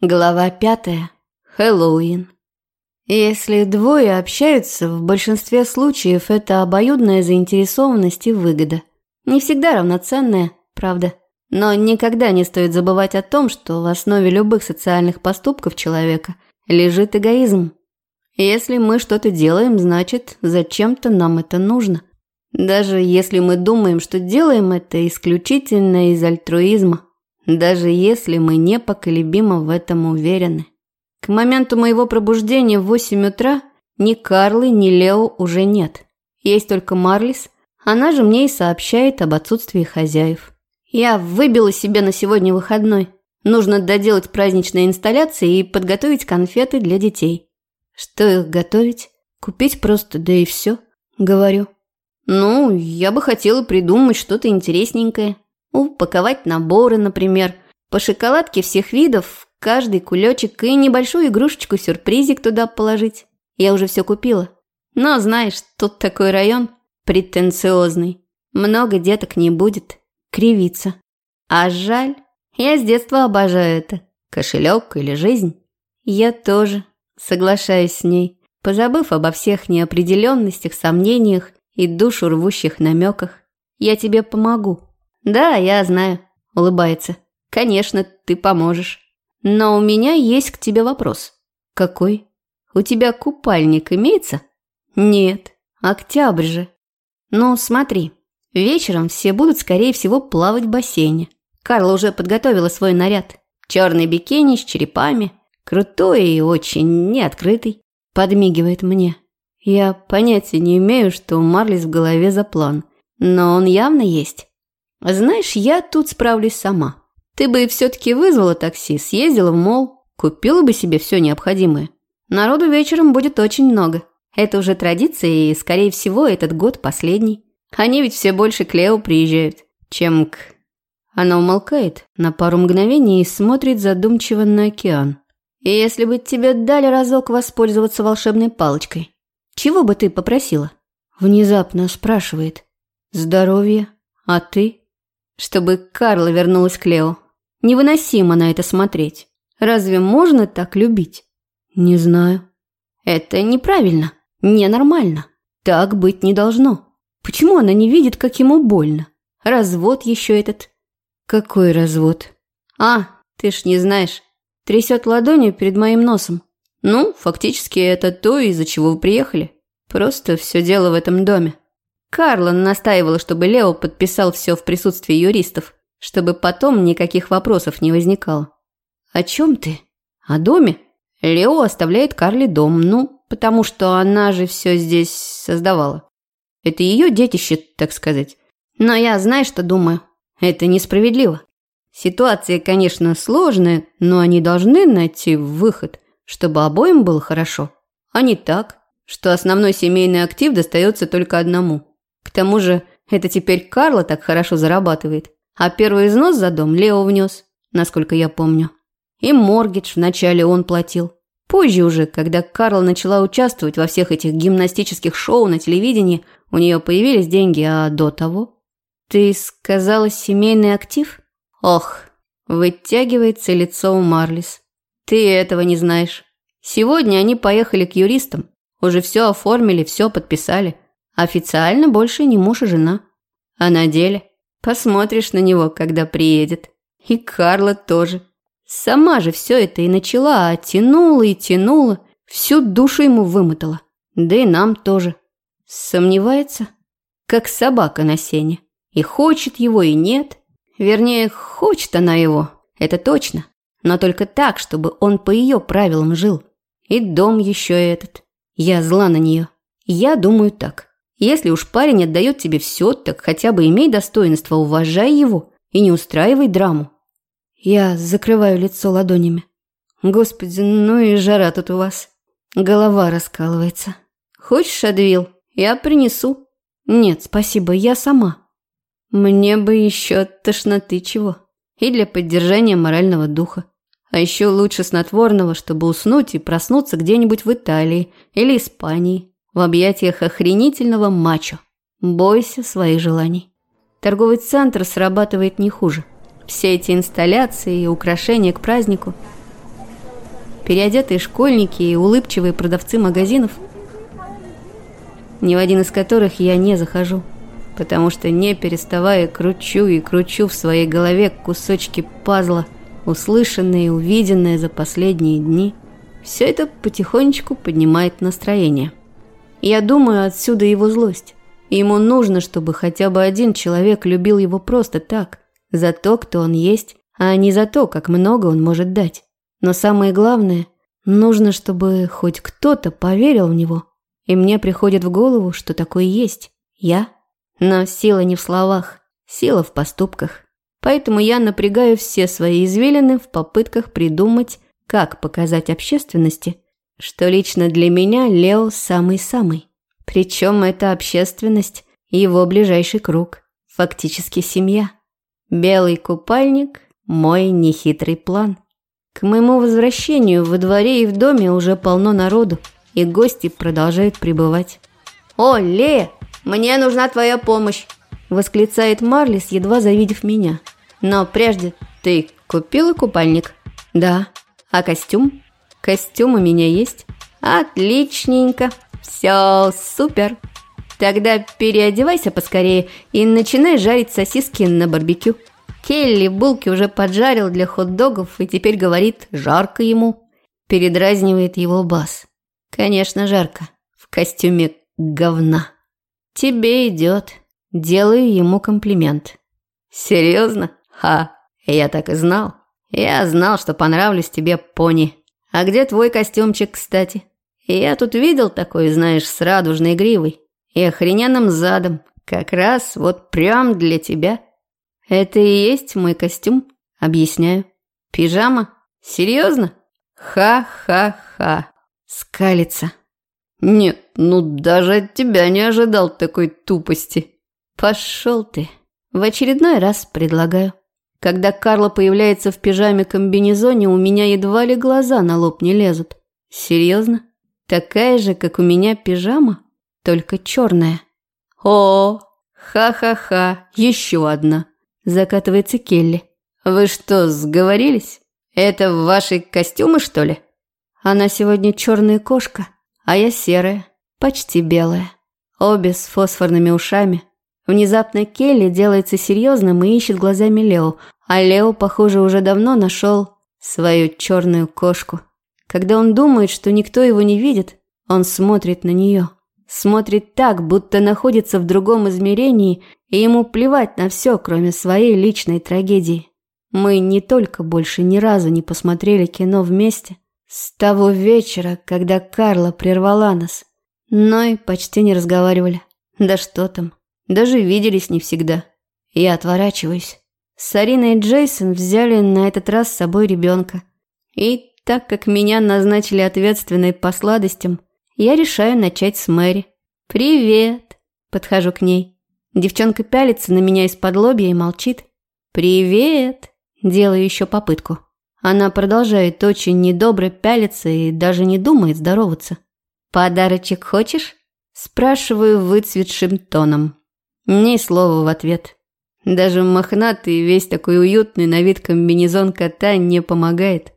Глава пятая. Хэллоуин. Если двое общаются, в большинстве случаев это обоюдная заинтересованность и выгода. Не всегда равноценная, правда. Но никогда не стоит забывать о том, что в основе любых социальных поступков человека лежит эгоизм. Если мы что-то делаем, значит, зачем-то нам это нужно. Даже если мы думаем, что делаем это исключительно из альтруизма даже если мы непоколебимо в этом уверены. К моменту моего пробуждения в 8 утра ни Карлы, ни Лео уже нет. Есть только Марлис, она же мне и сообщает об отсутствии хозяев. Я выбила себе на сегодня выходной. Нужно доделать праздничные инсталляции и подготовить конфеты для детей. Что их готовить? Купить просто, да и все, говорю. Ну, я бы хотела придумать что-то интересненькое. Упаковать наборы, например, по шоколадке всех видов, каждый кулечек и небольшую игрушечку-сюрпризик туда положить. Я уже все купила. Но знаешь, тут такой район претенциозный. Много деток не будет. Кривиться. А жаль. Я с детства обожаю это. Кошелек или жизнь. Я тоже соглашаюсь с ней, позабыв обо всех неопределенностях, сомнениях и душу рвущих намеках. Я тебе помогу. «Да, я знаю», – улыбается. «Конечно, ты поможешь. Но у меня есть к тебе вопрос». «Какой? У тебя купальник имеется?» «Нет, октябрь же». «Ну, смотри, вечером все будут, скорее всего, плавать в бассейне. Карла уже подготовила свой наряд. Черный бикини с черепами, крутой и очень неоткрытый. Подмигивает мне. Я понятия не имею, что у Марлис в голове за план, но он явно есть. Знаешь, я тут справлюсь сама. Ты бы все-таки вызвала такси, съездила в мол, купила бы себе все необходимое. Народу вечером будет очень много. Это уже традиция, и, скорее всего, этот год последний. Они ведь все больше к Лео приезжают, чем к... Она умолкает на пару мгновений и смотрит задумчиво на океан. И если бы тебе дали разок воспользоваться волшебной палочкой, чего бы ты попросила? Внезапно спрашивает. Здоровье. А ты? Чтобы Карла вернулась к Лео. Невыносимо на это смотреть. Разве можно так любить? Не знаю. Это неправильно, ненормально. Так быть не должно. Почему она не видит, как ему больно? Развод еще этот. Какой развод? А, ты ж не знаешь. Трясет ладонью перед моим носом. Ну, фактически это то, из-за чего вы приехали. Просто все дело в этом доме. Карла настаивала, чтобы Лео подписал все в присутствии юристов, чтобы потом никаких вопросов не возникало. «О чем ты? О доме?» Лео оставляет Карле дом, ну, потому что она же все здесь создавала. Это ее детище, так сказать. Но я знаешь, что думаю? Это несправедливо. Ситуация, конечно, сложная, но они должны найти выход, чтобы обоим было хорошо. А не так, что основной семейный актив достается только одному. К тому же, это теперь Карла так хорошо зарабатывает. А первый износ за дом Лео внес, насколько я помню. И моргидж вначале он платил. Позже уже, когда Карла начала участвовать во всех этих гимнастических шоу на телевидении, у нее появились деньги, а до того... Ты сказала семейный актив? Ох, вытягивается лицо у Марлис. Ты этого не знаешь. Сегодня они поехали к юристам. Уже все оформили, все подписали. Официально больше не муж и жена. А на деле посмотришь на него, когда приедет. И Карла тоже. Сама же все это и начала, а тянула и тянула, всю душу ему вымотала. Да и нам тоже. Сомневается? Как собака на сене. И хочет его, и нет. Вернее, хочет она его, это точно. Но только так, чтобы он по ее правилам жил. И дом еще этот. Я зла на нее. Я думаю так. Если уж парень отдает тебе все, так хотя бы имей достоинство, уважай его и не устраивай драму. Я закрываю лицо ладонями. Господи, ну и жара тут у вас. Голова раскалывается. Хочешь, Адвил? Я принесу. Нет, спасибо, я сама. Мне бы еще от тошноты чего. И для поддержания морального духа. А еще лучше снотворного, чтобы уснуть и проснуться где-нибудь в Италии или Испании в объятиях охренительного мачо. Бойся своих желаний. Торговый центр срабатывает не хуже. Все эти инсталляции и украшения к празднику. переодетые школьники и улыбчивые продавцы магазинов, ни в один из которых я не захожу, потому что не переставая кручу и кручу в своей голове кусочки пазла, услышанные и увиденные за последние дни, все это потихонечку поднимает настроение. Я думаю, отсюда его злость. Ему нужно, чтобы хотя бы один человек любил его просто так, за то, кто он есть, а не за то, как много он может дать. Но самое главное, нужно, чтобы хоть кто-то поверил в него. И мне приходит в голову, что такое есть. Я. Но сила не в словах, сила в поступках. Поэтому я напрягаю все свои извилины в попытках придумать, как показать общественности, что лично для меня Лео самый-самый. Причем эта общественность – его ближайший круг, фактически семья. Белый купальник – мой нехитрый план. К моему возвращению во дворе и в доме уже полно народу, и гости продолжают прибывать. «О, Лея, мне нужна твоя помощь!» – восклицает Марлис, едва завидев меня. «Но прежде ты купила купальник?» «Да». «А костюм?» «Костюм у меня есть». «Отличненько!» «Все, супер! Тогда переодевайся поскорее и начинай жарить сосиски на барбекю». Келли булки уже поджарил для хот-догов и теперь говорит «жарко ему». Передразнивает его бас. «Конечно, жарко. В костюме говна». «Тебе идет». Делаю ему комплимент. «Серьезно? Ха, я так и знал. Я знал, что понравлюсь тебе, пони. А где твой костюмчик, кстати?» Я тут видел такой, знаешь, с радужной гривой и охрененным задом. Как раз вот прям для тебя. Это и есть мой костюм, объясняю. Пижама? Серьезно? Ха-ха-ха. Скалится. Нет, ну даже от тебя не ожидал такой тупости. Пошел ты. В очередной раз предлагаю. Когда Карла появляется в пижаме-комбинезоне, у меня едва ли глаза на лоб не лезут. Серьезно? Такая же, как у меня пижама, только черная. О, ха-ха-ха, еще одна. Закатывается Келли. Вы что, сговорились? Это ваши костюмы, что ли? Она сегодня черная кошка, а я серая, почти белая. Обе с фосфорными ушами. Внезапно Келли делается серьезным и ищет глазами Лео, а Лео, похоже, уже давно нашел свою черную кошку. Когда он думает, что никто его не видит, он смотрит на нее. Смотрит так, будто находится в другом измерении, и ему плевать на все, кроме своей личной трагедии. Мы не только больше ни разу не посмотрели кино вместе, с того вечера, когда Карла прервала нас, но и почти не разговаривали. Да что там, даже виделись не всегда. Я отворачиваюсь. Сарина и Джейсон взяли на этот раз с собой ребенка. И так как меня назначили ответственной по сладостям, я решаю начать с Мэри. «Привет!» – подхожу к ней. Девчонка пялится на меня из-под лобья и молчит. «Привет!» – делаю еще попытку. Она продолжает очень недобро пялиться и даже не думает здороваться. «Подарочек хочешь?» – спрашиваю выцветшим тоном. Ни слова в ответ. Даже мохнатый, весь такой уютный на вид комбинезон кота не помогает.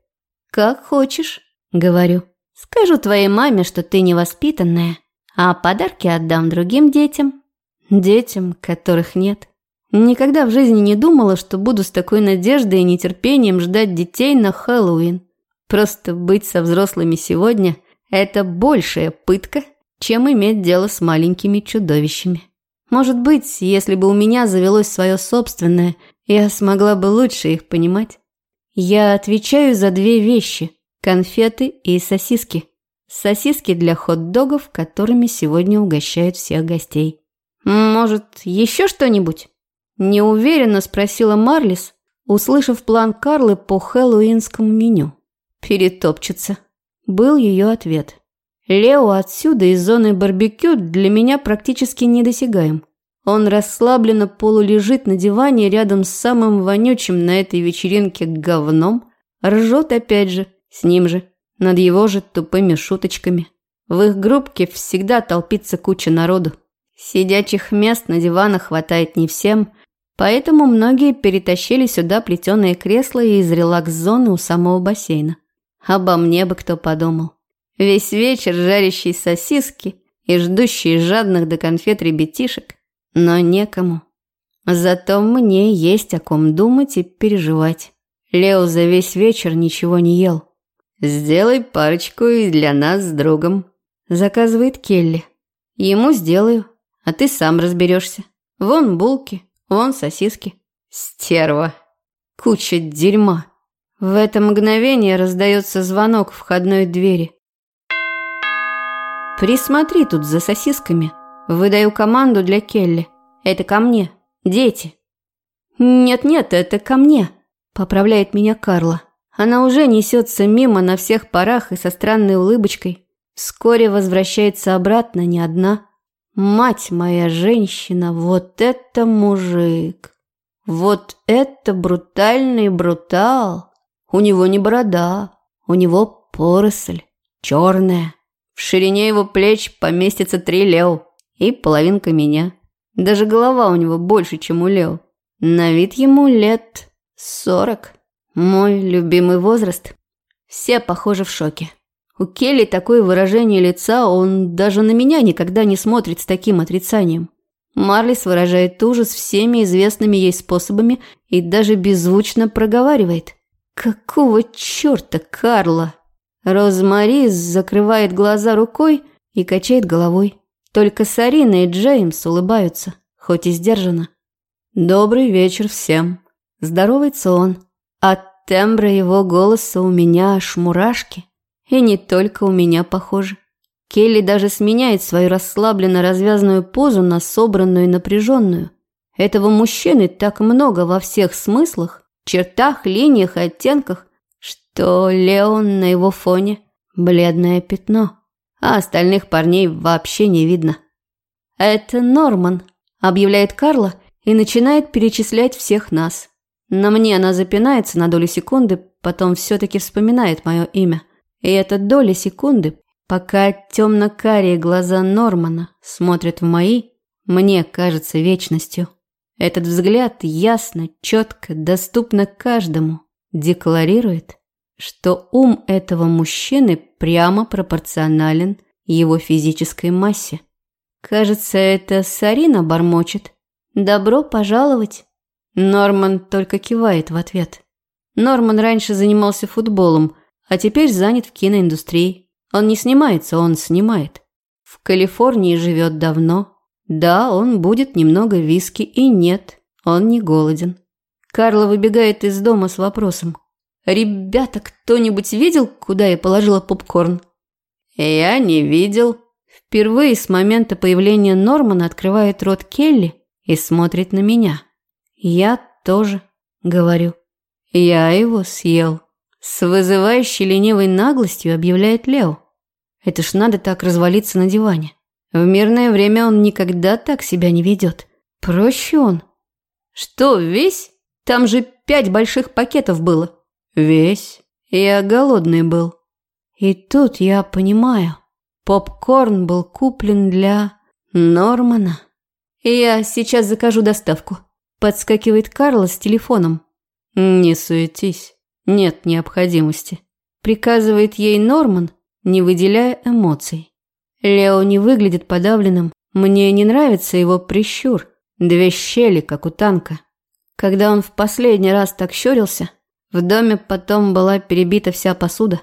«Как хочешь», — говорю. «Скажу твоей маме, что ты невоспитанная, а подарки отдам другим детям. Детям, которых нет. Никогда в жизни не думала, что буду с такой надеждой и нетерпением ждать детей на Хэллоуин. Просто быть со взрослыми сегодня – это большая пытка, чем иметь дело с маленькими чудовищами. Может быть, если бы у меня завелось свое собственное, я смогла бы лучше их понимать. Я отвечаю за две вещи – конфеты и сосиски. Сосиски для хот-догов, которыми сегодня угощают всех гостей. «Может, еще что-нибудь?» Неуверенно спросила Марлис, услышав план Карлы по хэллоуинскому меню. «Перетопчется», – был ее ответ. «Лео отсюда, из зоны барбекю, для меня практически недосягаем. Он расслабленно полулежит на диване рядом с самым вонючим на этой вечеринке говном, ржет опять же, с ним же, над его же тупыми шуточками. В их группке всегда толпится куча народу. Сидячих мест на диванах хватает не всем, поэтому многие перетащили сюда плетеные кресла из релакс-зоны у самого бассейна. Обо мне бы кто подумал. Весь вечер жарящие сосиски и ждущие жадных до конфет ребятишек, но некому. Зато мне есть о ком думать и переживать. Лео за весь вечер ничего не ел. «Сделай парочку и для нас с другом», – заказывает Келли. «Ему сделаю, а ты сам разберешься. Вон булки, вон сосиски. Стерва. Куча дерьма». В это мгновение раздается звонок входной двери. «Присмотри тут за сосисками. Выдаю команду для Келли. Это ко мне. Дети». «Нет-нет, это ко мне», – поправляет меня Карла. Она уже несется мимо на всех парах и со странной улыбочкой. Вскоре возвращается обратно не одна. Мать моя женщина, вот это мужик! Вот это брутальный брутал! У него не борода, у него поросль, черная. В ширине его плеч поместится три Лео и половинка меня. Даже голова у него больше, чем у Лео. На вид ему лет сорок. Мой любимый возраст. Все похожи в шоке. У Келли такое выражение лица, он даже на меня никогда не смотрит с таким отрицанием. Марлис выражает ужас всеми известными ей способами и даже беззвучно проговаривает – Какого черта, Карла? Розмари закрывает глаза рукой и качает головой. Только Сарина и Джеймс улыбаются, хоть и сдержанно. «Добрый вечер всем!» Здоровается он. От тембра его голоса у меня аж мурашки. И не только у меня, похоже. Келли даже сменяет свою расслабленно развязанную позу на собранную и напряженную. Этого мужчины так много во всех смыслах, чертах, линиях и оттенках, что Леон на его фоне – бледное пятно, а остальных парней вообще не видно. «Это Норман», – объявляет Карла и начинает перечислять всех нас. На мне она запинается на долю секунды, потом все-таки вспоминает мое имя. И эта доля секунды, пока темно-карие глаза Нормана смотрят в мои, мне кажется вечностью. Этот взгляд ясно, четко, доступно каждому, декларирует, что ум этого мужчины прямо пропорционален его физической массе. Кажется, это Сарина бормочет. «Добро пожаловать!» Норман только кивает в ответ. Норман раньше занимался футболом, а теперь занят в киноиндустрии. Он не снимается, он снимает. В Калифорнии живет давно, да, он будет немного виски, и нет, он не голоден. Карла выбегает из дома с вопросом. «Ребята, кто-нибудь видел, куда я положила попкорн?» «Я не видел». Впервые с момента появления Нормана открывает рот Келли и смотрит на меня. «Я тоже», — говорю. «Я его съел». С вызывающей ленивой наглостью объявляет Лео. Это ж надо так развалиться на диване. В мирное время он никогда так себя не ведет. Проще он. Что, весь? Там же пять больших пакетов было. Весь. Я голодный был. И тут я понимаю. Попкорн был куплен для Нормана. Я сейчас закажу доставку. Подскакивает Карла с телефоном. Не суетись. Нет необходимости. Приказывает ей Норман, не выделяя эмоций. Лео не выглядит подавленным. Мне не нравится его прищур. Две щели, как у танка. Когда он в последний раз так щурился, в доме потом была перебита вся посуда.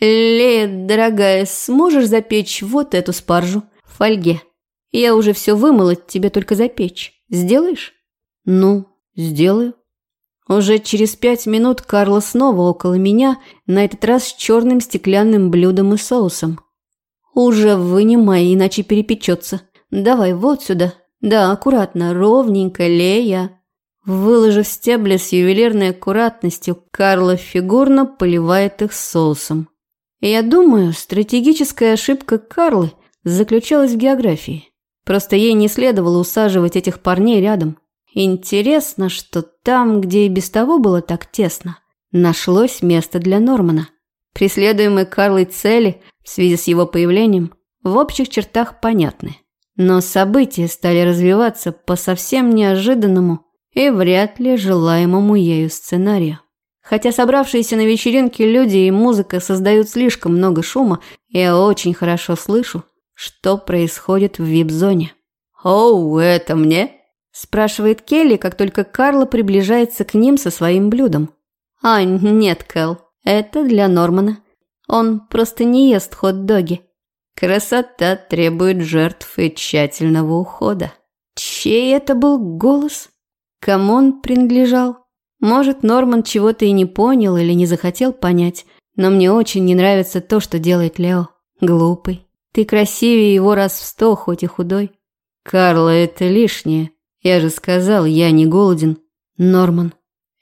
«Лея, дорогая, сможешь запечь вот эту спаржу в фольге? Я уже все вымыла, тебе только запечь. Сделаешь?» «Ну, сделаю». Уже через пять минут Карла снова около меня, на этот раз с черным стеклянным блюдом и соусом. «Уже вынимай, иначе перепечется. Давай вот сюда. Да, аккуратно, ровненько, Лея». Выложив стебли с ювелирной аккуратностью, Карла фигурно поливает их соусом. Я думаю, стратегическая ошибка Карлы заключалась в географии. Просто ей не следовало усаживать этих парней рядом. Интересно, что там, где и без того было так тесно, нашлось место для Нормана. Преследуемые Карлой цели в связи с его появлением в общих чертах понятны. Но события стали развиваться по совсем неожиданному и вряд ли желаемому ею сценарию. Хотя собравшиеся на вечеринке люди и музыка создают слишком много шума, я очень хорошо слышу, что происходит в вип-зоне. «Оу, это мне?» – спрашивает Келли, как только Карла приближается к ним со своим блюдом. «А, нет, Кэл, это для Нормана. Он просто не ест хот-доги». Красота требует жертв и тщательного ухода. Чей это был голос? Кому он принадлежал? Может, Норман чего-то и не понял или не захотел понять, но мне очень не нравится то, что делает Лео. Глупый. Ты красивее его раз в сто, хоть и худой. Карла, это лишнее. Я же сказал, я не голоден. Норман.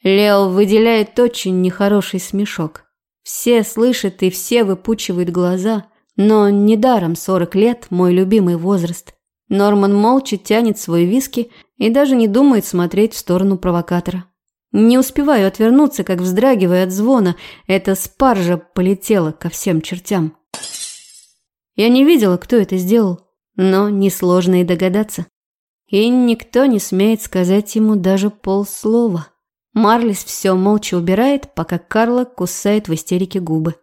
Лео выделяет очень нехороший смешок. Все слышат и все выпучивают глаза – но недаром 40 лет – мой любимый возраст. Норман молча тянет свой виски и даже не думает смотреть в сторону провокатора. Не успеваю отвернуться, как вздрагивая от звона, эта спаржа полетела ко всем чертям. Я не видела, кто это сделал, но несложно и догадаться. И никто не смеет сказать ему даже полслова. Марлис все молча убирает, пока Карла кусает в истерике губы.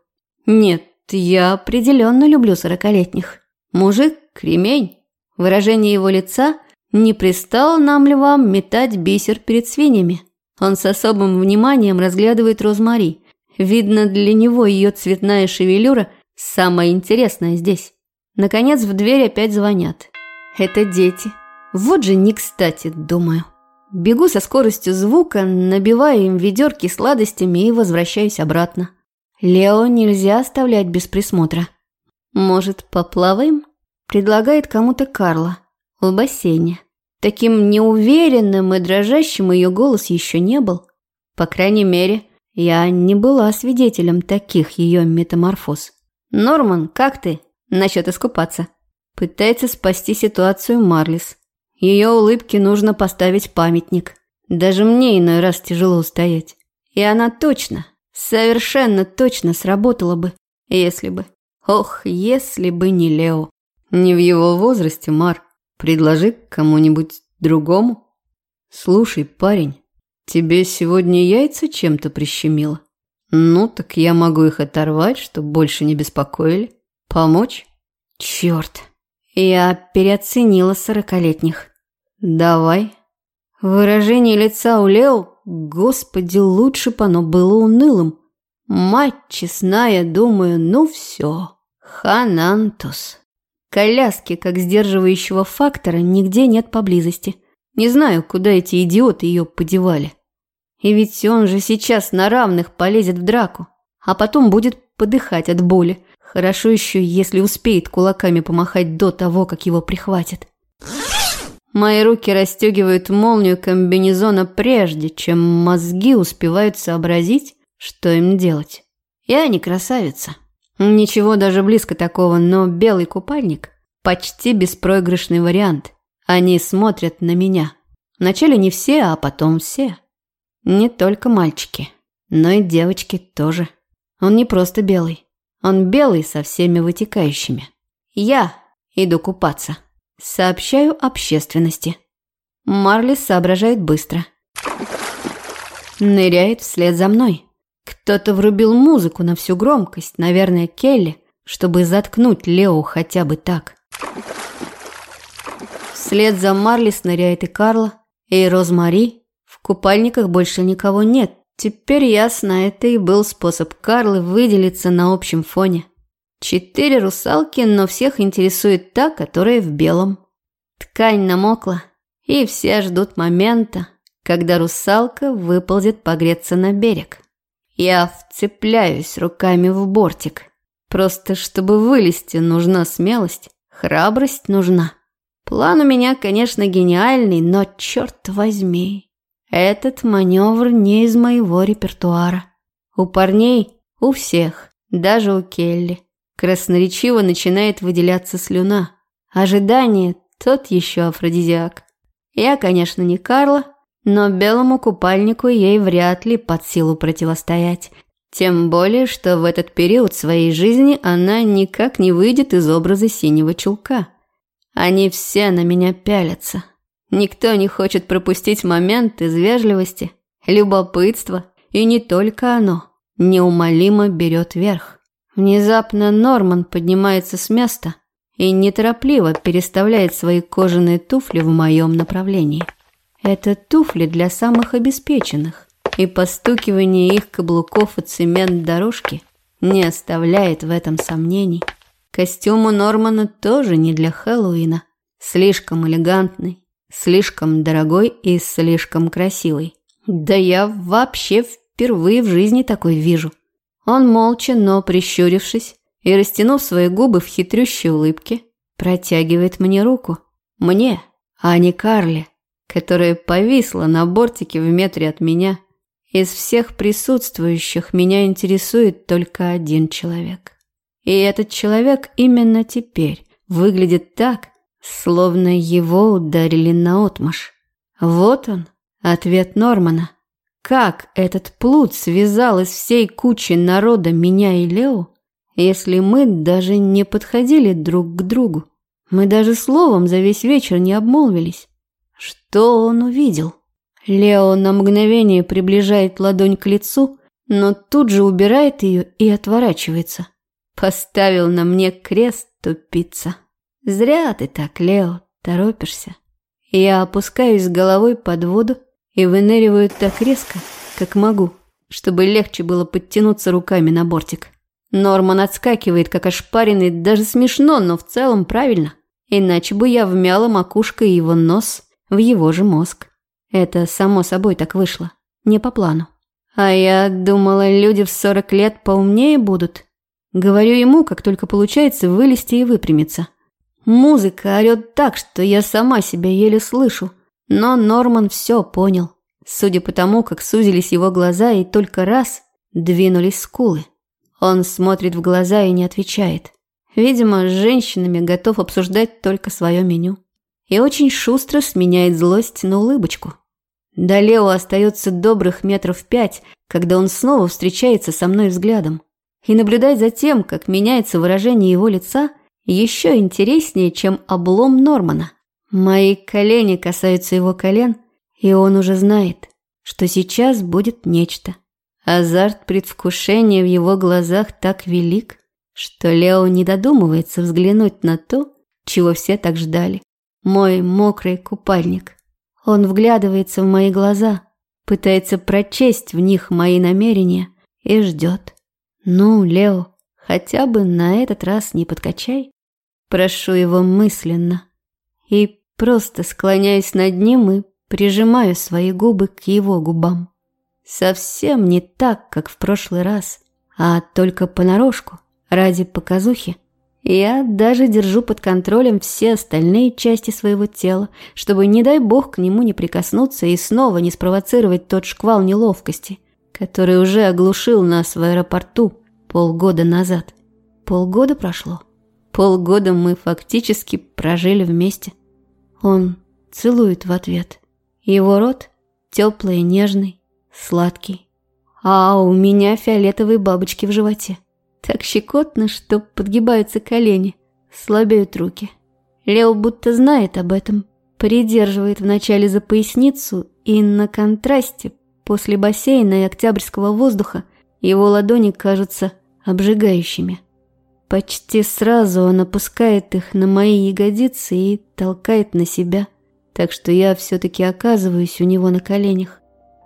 Нет, я определенно люблю сорокалетних. Мужик – кремень. Выражение его лица не пристало нам ли вам метать бисер перед свиньями. Он с особым вниманием разглядывает Розмари. Видно, для него ее цветная шевелюра – самое интересное здесь. Наконец в дверь опять звонят. Это дети. Вот же не кстати, думаю. Бегу со скоростью звука, набиваю им ведерки сладостями и возвращаюсь обратно. Лео нельзя оставлять без присмотра. Может, поплаваем? Предлагает кому-то Карла. В бассейне. Таким неуверенным и дрожащим ее голос еще не был. По крайней мере, я не была свидетелем таких ее метаморфоз. «Норман, как ты?» Насчет искупаться. Пытается спасти ситуацию Марлис. Ее улыбке нужно поставить памятник. Даже мне иной раз тяжело устоять. И она точно, Совершенно точно сработало бы, если бы. Ох, если бы не Лео. Не в его возрасте, Мар. Предложи кому-нибудь другому. Слушай, парень, тебе сегодня яйца чем-то прищемило? Ну, так я могу их оторвать, чтобы больше не беспокоили. Помочь? Черт, я переоценила сорокалетних. Давай. Выражение лица у Лео Господи, лучше бы оно было унылым. Мать честная, думаю, ну все. Ханантус. Коляски, как сдерживающего фактора, нигде нет поблизости. Не знаю, куда эти идиоты ее подевали. И ведь он же сейчас на равных полезет в драку, а потом будет подыхать от боли. Хорошо еще, если успеет кулаками помахать до того, как его прихватит. Мои руки расстегивают молнию комбинезона прежде, чем мозги успевают сообразить, что им делать. Я не красавица. Ничего даже близко такого, но белый купальник – почти беспроигрышный вариант. Они смотрят на меня. Вначале не все, а потом все. Не только мальчики, но и девочки тоже. Он не просто белый. Он белый со всеми вытекающими. Я иду купаться. Сообщаю общественности. Марли соображает быстро. Ныряет вслед за мной. Кто-то врубил музыку на всю громкость, наверное, Келли, чтобы заткнуть Лео хотя бы так. Вслед за Марли сныряет и Карла, и Розмари. В купальниках больше никого нет. Теперь ясно, это и был способ Карлы выделиться на общем фоне. Четыре русалки, но всех интересует та, которая в белом. Ткань намокла, и все ждут момента, когда русалка выползет погреться на берег. Я вцепляюсь руками в бортик. Просто чтобы вылезти, нужна смелость, храбрость нужна. План у меня, конечно, гениальный, но черт возьми, этот маневр не из моего репертуара. У парней, у всех, даже у Келли – Красноречиво начинает выделяться слюна. Ожидание – тот еще афродизиак. Я, конечно, не Карла, но белому купальнику ей вряд ли под силу противостоять. Тем более, что в этот период своей жизни она никак не выйдет из образа синего чулка. Они все на меня пялятся. Никто не хочет пропустить момент из вежливости, любопытства и не только оно, неумолимо берет верх. Внезапно Норман поднимается с места и неторопливо переставляет свои кожаные туфли в моем направлении. Это туфли для самых обеспеченных, и постукивание их каблуков о цемент дорожки не оставляет в этом сомнений. Костюм у Нормана тоже не для Хэллоуина. Слишком элегантный, слишком дорогой и слишком красивый. Да я вообще впервые в жизни такой вижу. Он молча, но прищурившись и растянув свои губы в хитрющей улыбке, протягивает мне руку. Мне, а не Карле, которая повисла на бортике в метре от меня. Из всех присутствующих меня интересует только один человек. И этот человек именно теперь выглядит так, словно его ударили наотмашь. Вот он, ответ Нормана. Как этот плут связал из всей кучи народа меня и Лео, если мы даже не подходили друг к другу? Мы даже словом за весь вечер не обмолвились. Что он увидел? Лео на мгновение приближает ладонь к лицу, но тут же убирает ее и отворачивается. Поставил на мне крест, тупица. Зря ты так, Лео, торопишься. Я опускаюсь головой под воду и выныриваю так резко, как могу, чтобы легче было подтянуться руками на бортик. Норман отскакивает, как ошпаренный, даже смешно, но в целом правильно. Иначе бы я вмяла макушкой его нос в его же мозг. Это само собой так вышло, не по плану. А я думала, люди в сорок лет поумнее будут. Говорю ему, как только получается вылезти и выпрямиться. Музыка орёт так, что я сама себя еле слышу. Но Норман все понял, судя по тому, как сузились его глаза и только раз двинулись скулы. Он смотрит в глаза и не отвечает. Видимо, с женщинами готов обсуждать только свое меню. И очень шустро сменяет злость на улыбочку. До Лео остается добрых метров пять, когда он снова встречается со мной взглядом. И наблюдать за тем, как меняется выражение его лица – еще интереснее, чем облом Нормана. Мои колени касаются его колен, и он уже знает, что сейчас будет нечто. Азарт предвкушения в его глазах так велик, что Лео не додумывается взглянуть на то, чего все так ждали. Мой мокрый купальник. Он вглядывается в мои глаза, пытается прочесть в них мои намерения и ждет. Ну, Лео, хотя бы на этот раз не подкачай. Прошу его мысленно. И просто склоняюсь над ним и прижимаю свои губы к его губам. Совсем не так, как в прошлый раз, а только понарошку, ради показухи. Я даже держу под контролем все остальные части своего тела, чтобы, не дай бог, к нему не прикоснуться и снова не спровоцировать тот шквал неловкости, который уже оглушил нас в аэропорту полгода назад. Полгода прошло. Полгода мы фактически прожили вместе. Он целует в ответ. Его рот теплый, нежный, сладкий. А у меня фиолетовые бабочки в животе. Так щекотно, что подгибаются колени, слабеют руки. Лео будто знает об этом, придерживает вначале за поясницу, и на контрасте, после бассейна и октябрьского воздуха, его ладони кажутся обжигающими. Почти сразу он опускает их на мои ягодицы и толкает на себя, так что я все-таки оказываюсь у него на коленях.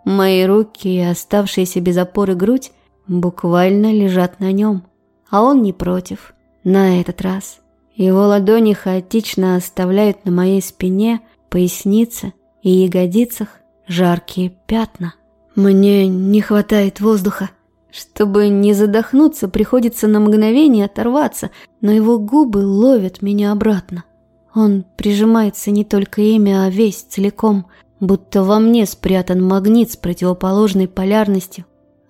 Мои руки и оставшиеся без опоры грудь буквально лежат на нем, а он не против. На этот раз его ладони хаотично оставляют на моей спине, пояснице и ягодицах жаркие пятна. Мне не хватает воздуха. Чтобы не задохнуться, приходится на мгновение оторваться, но его губы ловят меня обратно. Он прижимается не только ими, а весь целиком, будто во мне спрятан магнит с противоположной полярностью,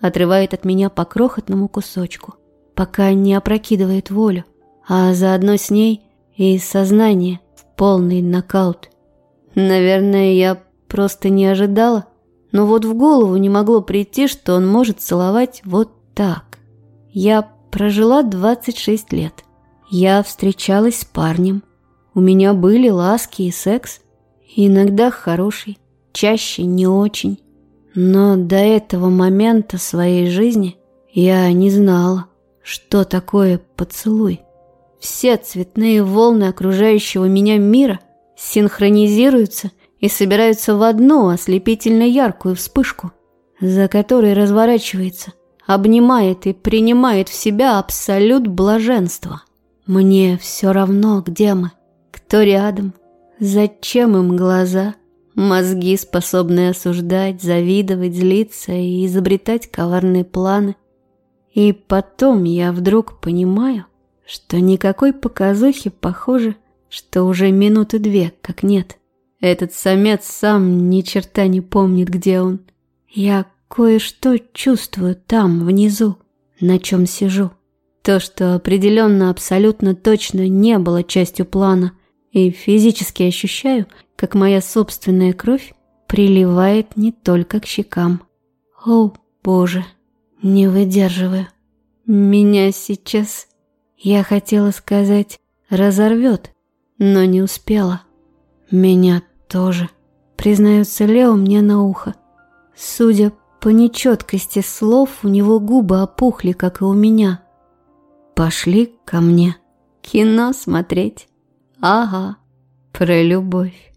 отрывает от меня по крохотному кусочку, пока не опрокидывает волю, а заодно с ней и сознание в полный нокаут. Наверное, я просто не ожидала, но вот в голову не могло прийти, что он может целовать вот так. Я прожила 26 лет. Я встречалась с парнем. У меня были ласки и секс. Иногда хороший, чаще не очень. Но до этого момента своей жизни я не знала, что такое поцелуй. Все цветные волны окружающего меня мира синхронизируются и собираются в одну ослепительно яркую вспышку, за которой разворачивается, обнимает и принимает в себя абсолют блаженства. Мне все равно, где мы, кто рядом, зачем им глаза, мозги, способные осуждать, завидовать, злиться и изобретать коварные планы. И потом я вдруг понимаю, что никакой показухи, похоже, что уже минуты две, как нет. Этот самец сам ни черта не помнит, где он. Я кое-что чувствую там, внизу, на чем сижу. То, что определенно абсолютно точно не было частью плана, и физически ощущаю, как моя собственная кровь приливает не только к щекам. О, Боже, не выдерживаю. Меня сейчас я хотела сказать «разорвет», но не успела. Меня тоже, признается Лео мне на ухо. Судя по нечеткости слов, у него губы опухли, как и у меня. Пошли ко мне кино смотреть. Ага, про любовь.